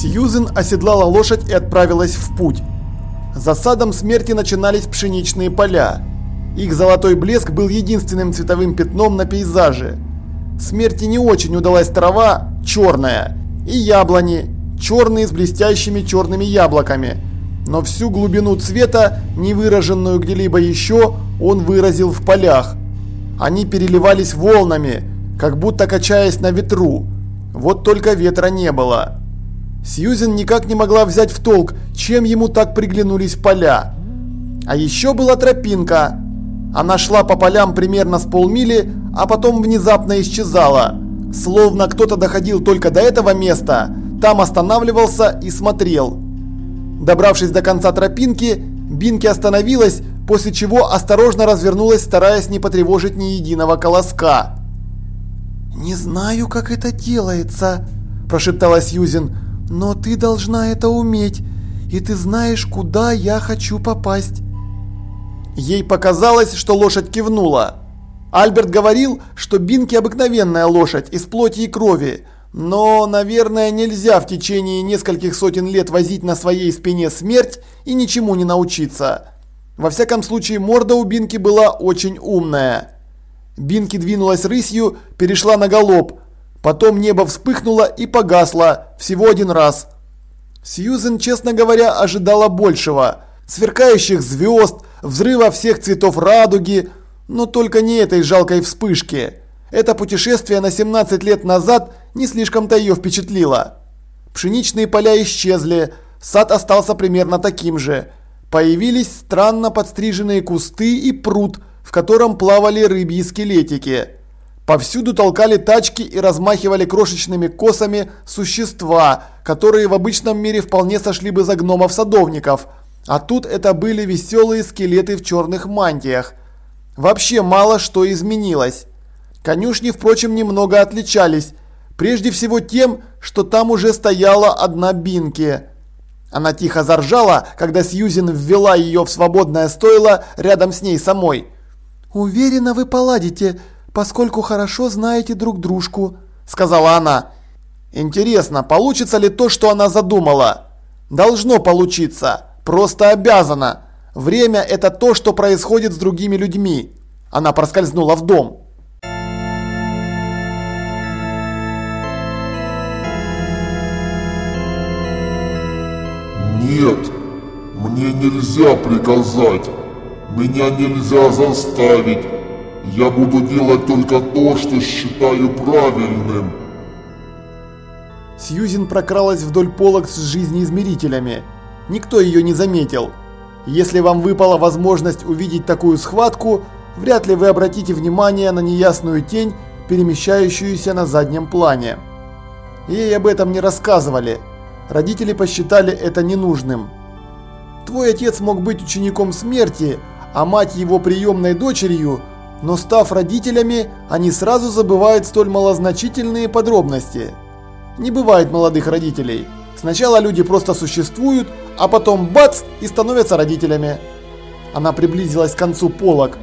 Сьюзен оседлала лошадь и отправилась в путь. За садом смерти начинались пшеничные поля. Их золотой блеск был единственным цветовым пятном на пейзаже. Смерти не очень удалась трава, черная, и яблони, черные с блестящими черными яблоками. Но всю глубину цвета, не выраженную где-либо еще, он выразил в полях. Они переливались волнами, как будто качаясь на ветру. Вот только ветра не было. Сьюзен никак не могла взять в толк, чем ему так приглянулись поля. А еще была тропинка. Она шла по полям примерно с полмили, а потом внезапно исчезала. Словно кто-то доходил только до этого места, там останавливался и смотрел. Добравшись до конца тропинки, Бинки остановилась, после чего осторожно развернулась, стараясь не потревожить ни единого колоска. «Не знаю, как это делается», – прошептала Сьюзен, – «но ты должна это уметь, и ты знаешь, куда я хочу попасть». Ей показалось, что лошадь кивнула. Альберт говорил, что Бинки обыкновенная лошадь из плоти и крови, но, наверное, нельзя в течение нескольких сотен лет возить на своей спине смерть и ничему не научиться. Во всяком случае, морда у Бинки была очень умная. Бинки двинулась рысью, перешла на галоп. Потом небо вспыхнуло и погасло всего один раз. Сьюзен, честно говоря, ожидала большего. Сверкающих звезд, взрыва всех цветов радуги, но только не этой жалкой вспышки. Это путешествие на 17 лет назад не слишком-то ее впечатлило. Пшеничные поля исчезли, сад остался примерно таким же. Появились странно подстриженные кусты и пруд, в котором плавали рыбьи скелетики. Повсюду толкали тачки и размахивали крошечными косами существа, которые в обычном мире вполне сошли бы за гномов-садовников. А тут это были веселые скелеты в черных мантиях. Вообще мало что изменилось. Конюшни, впрочем, немного отличались. Прежде всего тем, что там уже стояла одна Бинки. Она тихо заржала, когда Сьюзен ввела ее в свободное стойло рядом с ней самой. «Уверена, вы поладите, поскольку хорошо знаете друг дружку», – сказала она. «Интересно, получится ли то, что она задумала?» «Должно получиться. Просто обязано. Время – это то, что происходит с другими людьми. Она проскользнула в дом. Нет, мне нельзя приказать. Меня нельзя заставить. Я буду делать только то, что считаю правильным. Сьюзен прокралась вдоль полок с жизнеизмерителями. Никто ее не заметил. Если вам выпала возможность увидеть такую схватку, вряд ли вы обратите внимание на неясную тень, перемещающуюся на заднем плане. Ей об этом не рассказывали. Родители посчитали это ненужным. Твой отец мог быть учеником смерти, а мать его приемной дочерью, но став родителями, они сразу забывают столь малозначительные подробности. Не бывает молодых родителей. Сначала люди просто существуют, а потом бац и становятся родителями. Она приблизилась к концу полок.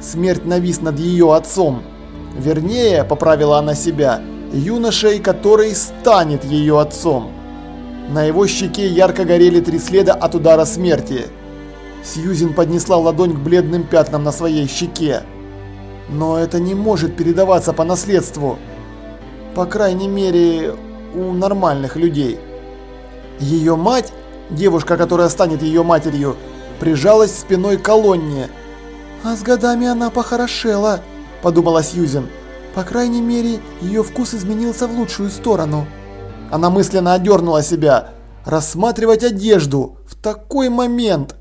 Смерть навис над ее отцом. Вернее, поправила она себя, юношей, который станет ее отцом. На его щеке ярко горели три следа от удара смерти. Сьюзен поднесла ладонь к бледным пятнам на своей щеке. Но это не может передаваться по наследству. По крайней мере, у нормальных людей. Ее мать, девушка, которая станет ее матерью, прижалась спиной к колонне. «А с годами она похорошела», – подумала Сьюзен. «По крайней мере, ее вкус изменился в лучшую сторону». Она мысленно одернула себя. Рассматривать одежду в такой момент.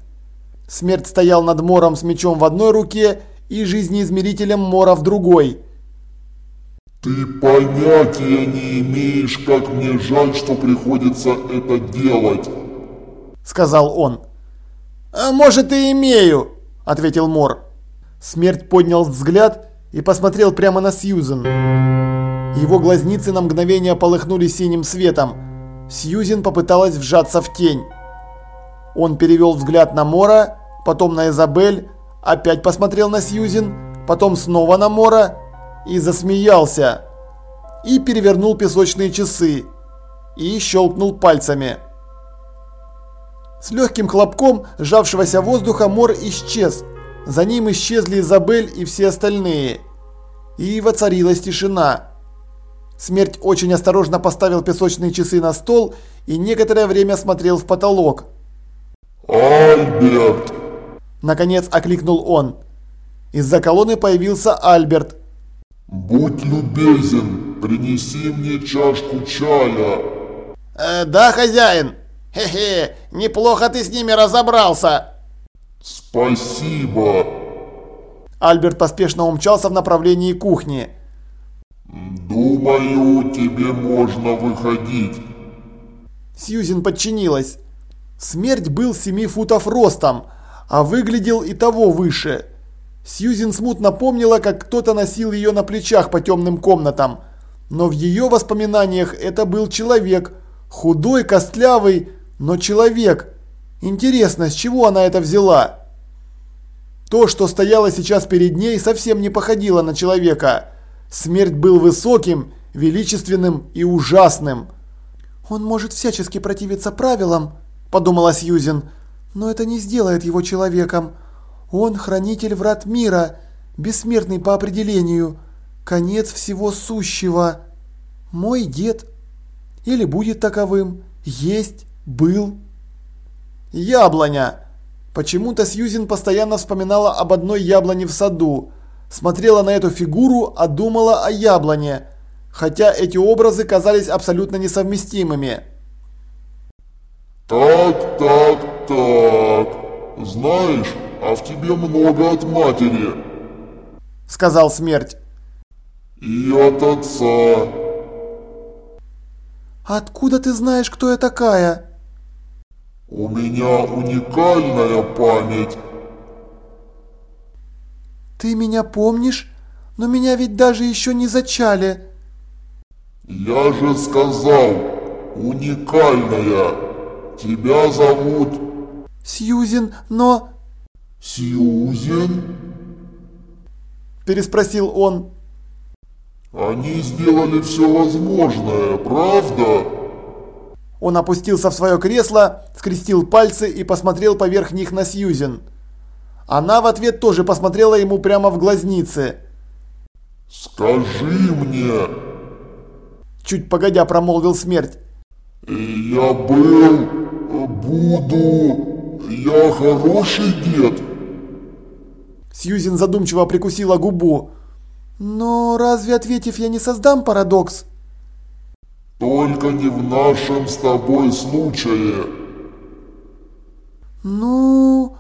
Смерть стоял над Мором с мечом в одной руке и жизнеизмерителем Мора в другой. «Ты понятия не имеешь, как мне жаль, что приходится это делать», — сказал он. «А может и имею», — ответил Мор. Смерть поднял взгляд и посмотрел прямо на Сьюзен. Его глазницы на мгновение полыхнули синим светом. Сьюзен попыталась вжаться в тень. Он перевел взгляд на Мора, потом на Изабель, опять посмотрел на Сьюзен, потом снова на Мора и засмеялся. И перевернул песочные часы. и щелкнул пальцами. С легким хлопком сжавшегося воздуха Мор исчез. За ним исчезли Изабель и все остальные. И воцарилась тишина. Смерть очень осторожно поставил песочные часы на стол и некоторое время смотрел в потолок. «Альберт!» Наконец окликнул он. Из-за колонны появился Альберт. «Будь любезен, принеси мне чашку чая». Э, «Да, хозяин. Хе-хе, неплохо ты с ними разобрался». «Спасибо!» Альберт поспешно умчался в направлении кухни. «Думаю, тебе можно выходить». Сьюзен подчинилась. Смерть был семи футов ростом, а выглядел и того выше. Сьюзен смутно помнила, как кто-то носил ее на плечах по темным комнатам. Но в ее воспоминаниях это был человек. Худой, костлявый, но человек. Интересно, с чего она это взяла? То, что стояло сейчас перед ней, совсем не походило на человека. Смерть был высоким, величественным и ужасным. «Он может всячески противиться правилам», – подумала Сьюзен, – «но это не сделает его человеком. Он хранитель врат мира, бессмертный по определению, конец всего сущего. Мой дед. Или будет таковым. Есть, был». Яблоня. Почему-то Сьюзен постоянно вспоминала об одной яблоне в саду. Смотрела на эту фигуру, а думала о яблоне. Хотя эти образы казались абсолютно несовместимыми. Так, так, так. Знаешь, а в тебе много от матери. Сказал смерть. И от отца. Откуда ты знаешь, кто я такая? У меня уникальная память. Ты меня помнишь? Но меня ведь даже еще не зачали. Я же сказал, уникальная. Тебя зовут Сьюзен, но... Сьюзен? Переспросил он. Они сделали все возможное, правда? Он опустился в свое кресло, скрестил пальцы и посмотрел поверх них на Сьюзен. Она в ответ тоже посмотрела ему прямо в глазницы. «Скажи мне!» Чуть погодя промолвил смерть. «Я был, буду, я хороший дед!» Сьюзен задумчиво прикусила губу. «Но разве ответив, я не создам парадокс?» Только не в нашем с тобой случае. Ну,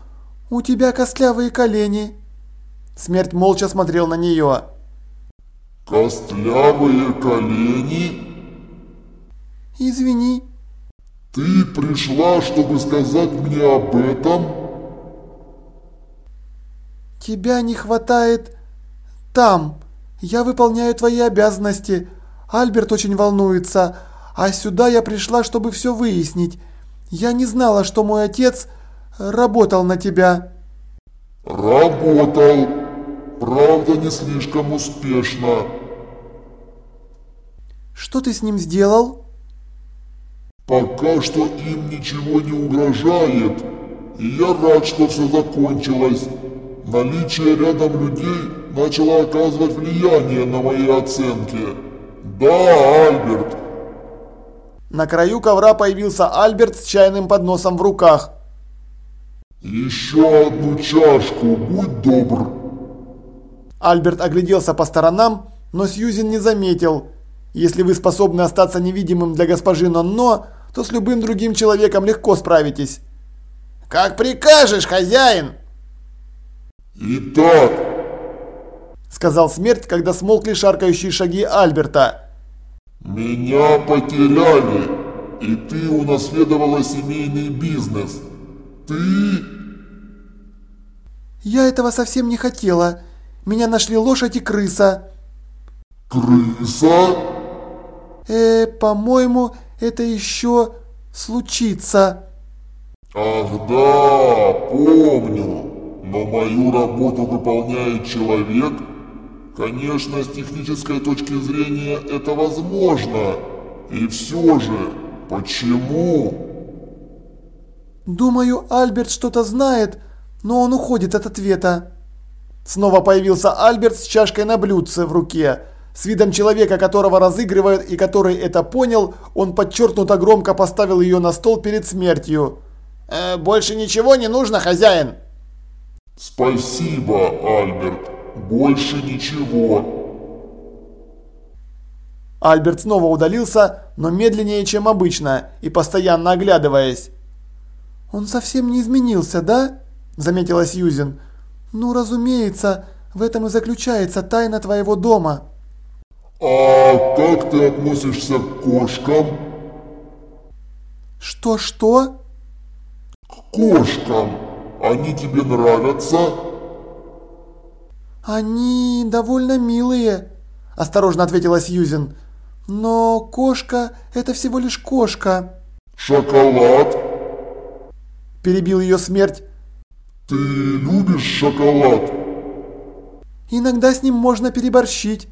у тебя костлявые колени. Смерть молча смотрел на нее. Костлявые колени? Извини. Ты пришла, чтобы сказать мне об этом? Тебя не хватает там. Я выполняю твои обязанности. Альберт очень волнуется, а сюда я пришла, чтобы все выяснить. Я не знала, что мой отец работал на тебя. Работал. Правда, не слишком успешно. Что ты с ним сделал? Пока что им ничего не угрожает. И я рад, что все закончилось. Наличие рядом людей начало оказывать влияние на мои оценки. Да, Альберт. На краю ковра появился Альберт с чайным подносом в руках. Еще одну чашку, будь добр. Альберт огляделся по сторонам, но Сьюзен не заметил. Если вы способны остаться невидимым для госпожи Нонно, то с любым другим человеком легко справитесь. Как прикажешь, хозяин. Итак, сказал смерть, когда смолкли шаркающие шаги Альберта. Меня потеряли, и ты унаследовала семейный бизнес. Ты... Я этого совсем не хотела. Меня нашли лошадь и крыса. Крыса? Э, по-моему, это еще случится. Ах да, помню. Но мою работу выполняет человек, Конечно, с технической точки зрения это возможно. И все же, Почему? Думаю, Альберт что-то знает, но он уходит от ответа. Снова появился Альберт с чашкой на блюдце в руке. С видом человека, которого разыгрывают и который это понял, он подчеркнуто громко поставил ее на стол перед смертью. «Э, «Больше ничего не нужно, хозяин?» «Спасибо, Альберт. Больше ничего». Альберт снова удалился, но медленнее, чем обычно, и постоянно оглядываясь. «Он совсем не изменился, да?» – заметила Сьюзен. «Ну, разумеется, в этом и заключается тайна твоего дома». «А как ты относишься к кошкам?» «Что-что?» «К кошкам. Они тебе нравятся?» «Они довольно милые», – осторожно ответила Сьюзен. «Но кошка – это всего лишь кошка». «Шоколад?» – перебил ее смерть. «Ты любишь шоколад?» «Иногда с ним можно переборщить».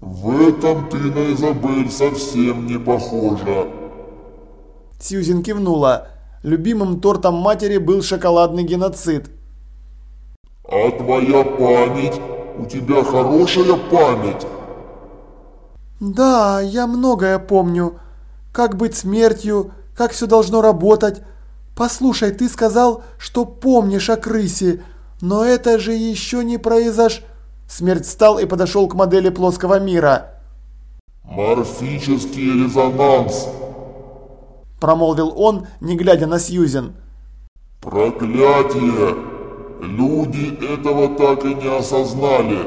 В этом ты на Изабель совсем не похожа. Сьюзен кивнула. Любимым тортом матери был шоколадный геноцид. А твоя память? У тебя хорошая память? Да, я многое помню. Как быть смертью, как все должно работать. Послушай, ты сказал, что помнишь о крысе, но это же еще не произошло. Смерть встал и подошел к модели плоского мира. «Морфический резонанс», – промолвил он, не глядя на Сьюзен. «Проклятие! Люди этого так и не осознали.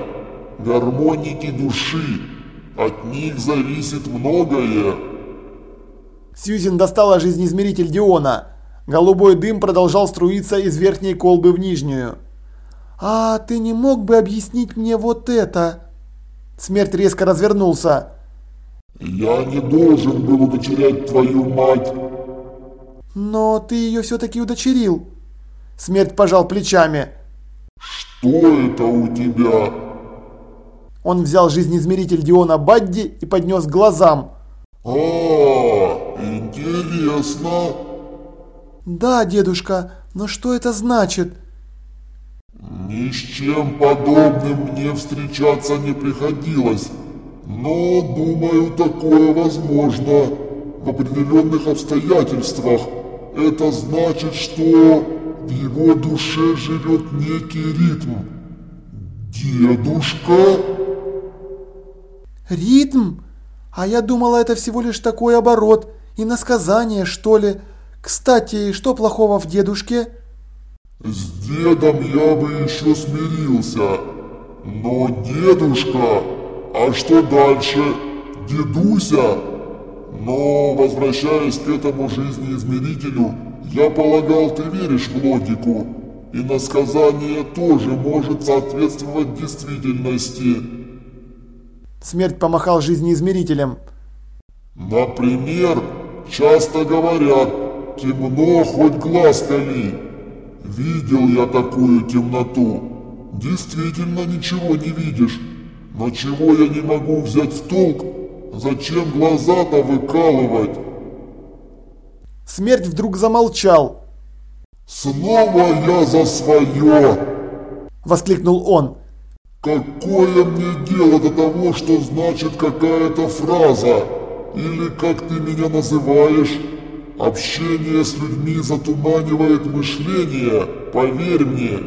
Гармоники души. От них зависит многое». Сьюзен достала жизнеизмеритель Диона. Голубой дым продолжал струиться из верхней колбы в нижнюю. «А ты не мог бы объяснить мне вот это?» Смерть резко развернулся. «Я не должен был удочерять твою мать!» «Но ты ее все-таки удочерил!» Смерть пожал плечами. «Что это у тебя?» Он взял жизнеизмеритель Диона Бадди и поднес к глазам. «А, интересно!» «Да, дедушка, но что это значит?» Ни с чем подобным мне встречаться не приходилось, но, думаю, такое возможно в определенных обстоятельствах. Это значит, что в его душе живет некий ритм. Дедушка? Ритм? А я думала, это всего лишь такой оборот, и насказание, что ли. Кстати, что плохого в дедушке? С дедом я бы еще смирился. Но дедушка, а что дальше? Дедуся? Но, возвращаясь к этому жизнеизмерителю, я полагал, ты веришь в логику. И насказание тоже может соответствовать действительности. Смерть помахал жизнеизмерителем. Например, часто говорят, темно хоть глаз кали. Видел я такую темноту. Действительно ничего не видишь. Но чего я не могу взять в толк? Зачем глаза-то выкалывать? Смерть вдруг замолчал. «Снова я за свое!» Воскликнул он. «Какое мне дело до того, что значит какая-то фраза? Или как ты меня называешь?» Общение с людьми затуманивает мышление, поверь мне,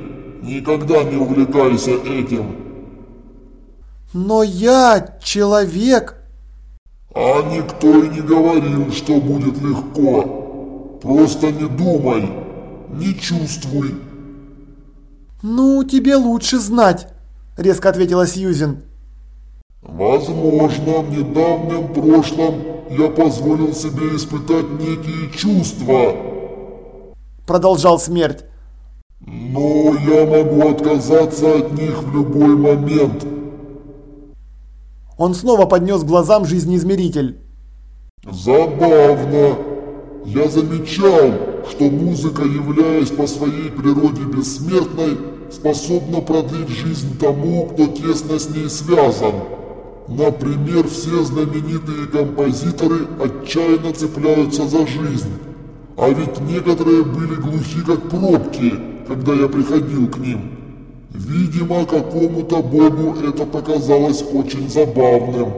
никогда не увлекайся этим. Но я человек. А никто и не говорил, что будет легко. Просто не думай, не чувствуй. Ну, тебе лучше знать, резко ответила Сьюзен. Возможно, в недавнем прошлом я позволил себе испытать некие чувства. Продолжал смерть. Но я могу отказаться от них в любой момент. Он снова поднес глазам жизнеизмеритель. Забавно. Я замечал, что музыка, являясь по своей природе бессмертной, способна продлить жизнь тому, кто тесно с ней связан. Например, все знаменитые композиторы отчаянно цепляются за жизнь. А ведь некоторые были глухи как пробки, когда я приходил к ним. Видимо, какому-то богу это показалось очень забавным.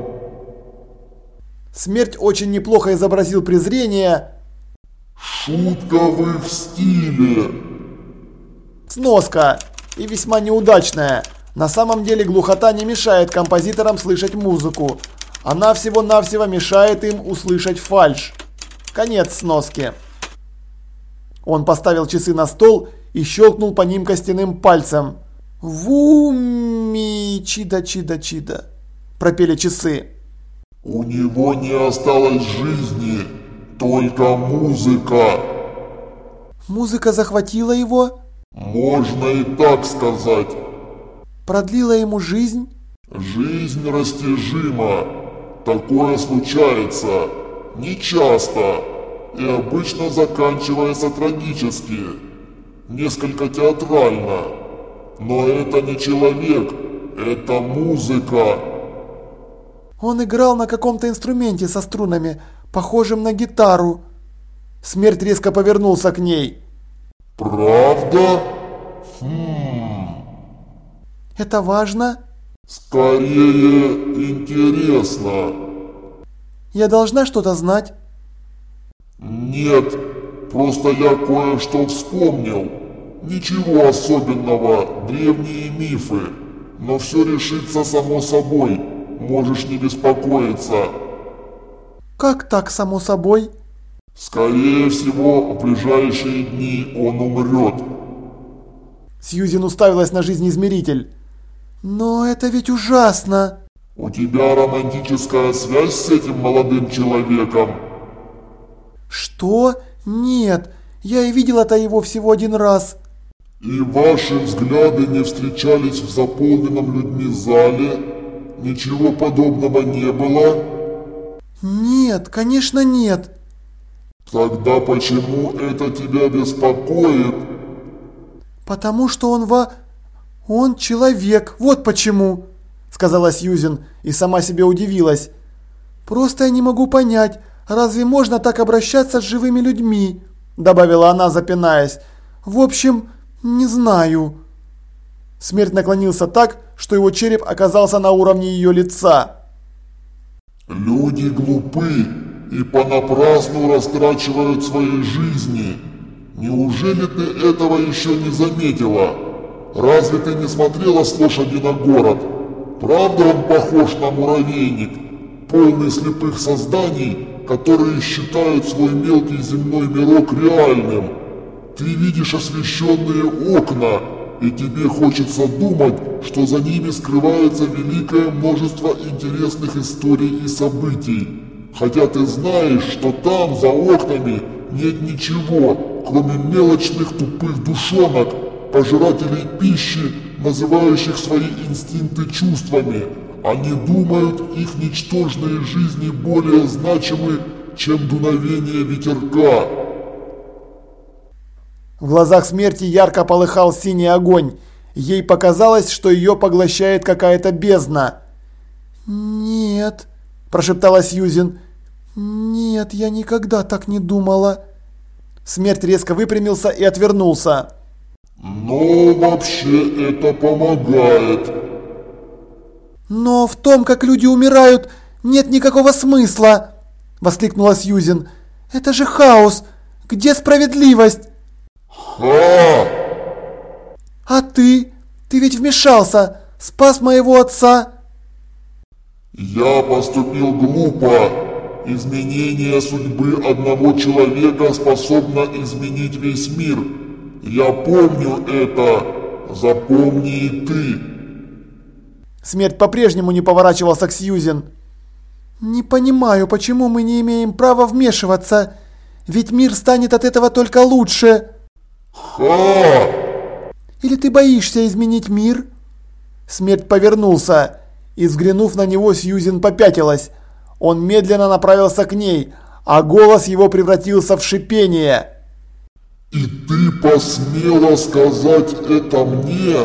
Смерть очень неплохо изобразил презрение. Шутка в их стиле. Сноска. И весьма неудачная. На самом деле глухота не мешает композиторам слышать музыку. Она всего-навсего мешает им услышать фальш. Конец сноски. Он поставил часы на стол и щелкнул по ним костяным пальцем. «Вуми, чида-чида-чида», пропели часы. У него не осталось жизни, только музыка. Музыка захватила его? Можно и так сказать. Продлила ему жизнь? Жизнь растяжима. Такое случается. Не часто. И обычно заканчивается трагически. Несколько театрально. Но это не человек. Это музыка. Он играл на каком-то инструменте со струнами, похожим на гитару. Смерть резко повернулся к ней. Правда? Хм. Это важно? Скорее интересно. Я должна что-то знать? Нет, просто я кое-что вспомнил. Ничего особенного, древние мифы. Но все решится само собой. Можешь не беспокоиться. Как так, само собой? Скорее всего, в ближайшие дни он умрет. Сьюзен уставилась на жизнеизмеритель. Но это ведь ужасно. У тебя романтическая связь с этим молодым человеком? Что? Нет, я и видела-то его всего один раз. И ваши взгляды не встречались в заполненном людьми зале? Ничего подобного не было? Нет, конечно нет. Тогда почему это тебя беспокоит? Потому что он во... Он человек, вот почему, сказала Сьюзен и сама себе удивилась. Просто я не могу понять, разве можно так обращаться с живыми людьми? Добавила она, запинаясь. В общем, не знаю. Смерть наклонился так, что его череп оказался на уровне ее лица. Люди глупы и понапрасну растрачивают свои жизни. Неужели ты этого еще не заметила? Разве ты не смотрела с лошади на город? Правда он похож на муравейник, полный слепых созданий, которые считают свой мелкий земной мирок реальным? Ты видишь освещенные окна, и тебе хочется думать, что за ними скрывается великое множество интересных историй и событий. Хотя ты знаешь, что там, за окнами, нет ничего, кроме мелочных тупых душонок, пожирателей пищи, называющих свои инстинкты чувствами. Они думают, их ничтожные жизни более значимы, чем дуновение ветерка. В глазах смерти ярко полыхал синий огонь. Ей показалось, что ее поглощает какая-то бездна. «Нет», – прошептала Сьюзен. «Нет, я никогда так не думала». Смерть резко выпрямился и отвернулся. «Но вообще это помогает». «Но в том, как люди умирают, нет никакого смысла!» – воскликнула Сьюзен. «Это же хаос! Где справедливость?» «Ха!» «А ты? Ты ведь вмешался! Спас моего отца!» «Я поступил глупо. Изменение судьбы одного человека способно изменить весь мир. Я помню это. Запомни и ты». Смерть по-прежнему не поворачивался к Сьюзен. «Не понимаю, почему мы не имеем права вмешиваться. Ведь мир станет от этого только лучше». «Ха!» «Или ты боишься изменить мир?» Смерть повернулся, и взглянув на него, Сьюзен попятилась. Он медленно направился к ней, а голос его превратился в шипение. «И ты посмела сказать это мне?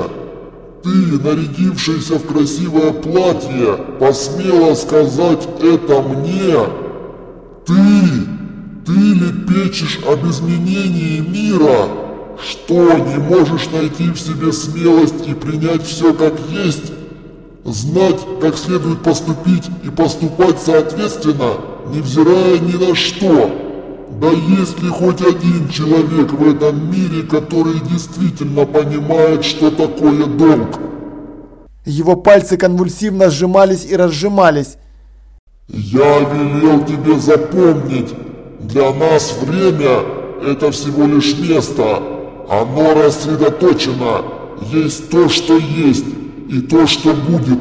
ты, нарядившийся в красивое платье, посмела сказать это мне? Ты, ты лепечешь об изменении мира? Что, не можешь найти в себе смелость и принять все как есть? Знать, как следует поступить и поступать соответственно, невзирая ни на что? Да есть ли хоть один человек в этом мире, который действительно понимает, что такое долг? Его пальцы конвульсивно сжимались и разжимались. Я велел тебе запомнить, для нас время – это всего лишь место. Оно рассредоточено. Есть то, что есть, и то, что будет.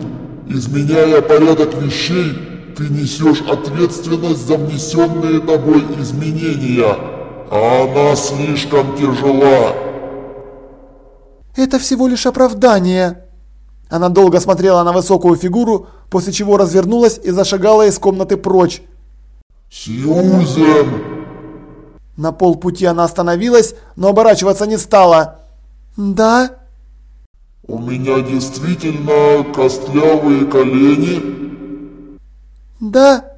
Изменяя порядок вещей, ты несешь ответственность за внесенные тобой изменения, а она слишком тяжела. Это всего лишь оправдание. Она долго смотрела на высокую фигуру, после чего развернулась и зашагала из комнаты прочь. «Сьюзен!» На полпути она остановилась, но оборачиваться не стала. «Да?» «У меня действительно костлявые колени?» «Да?»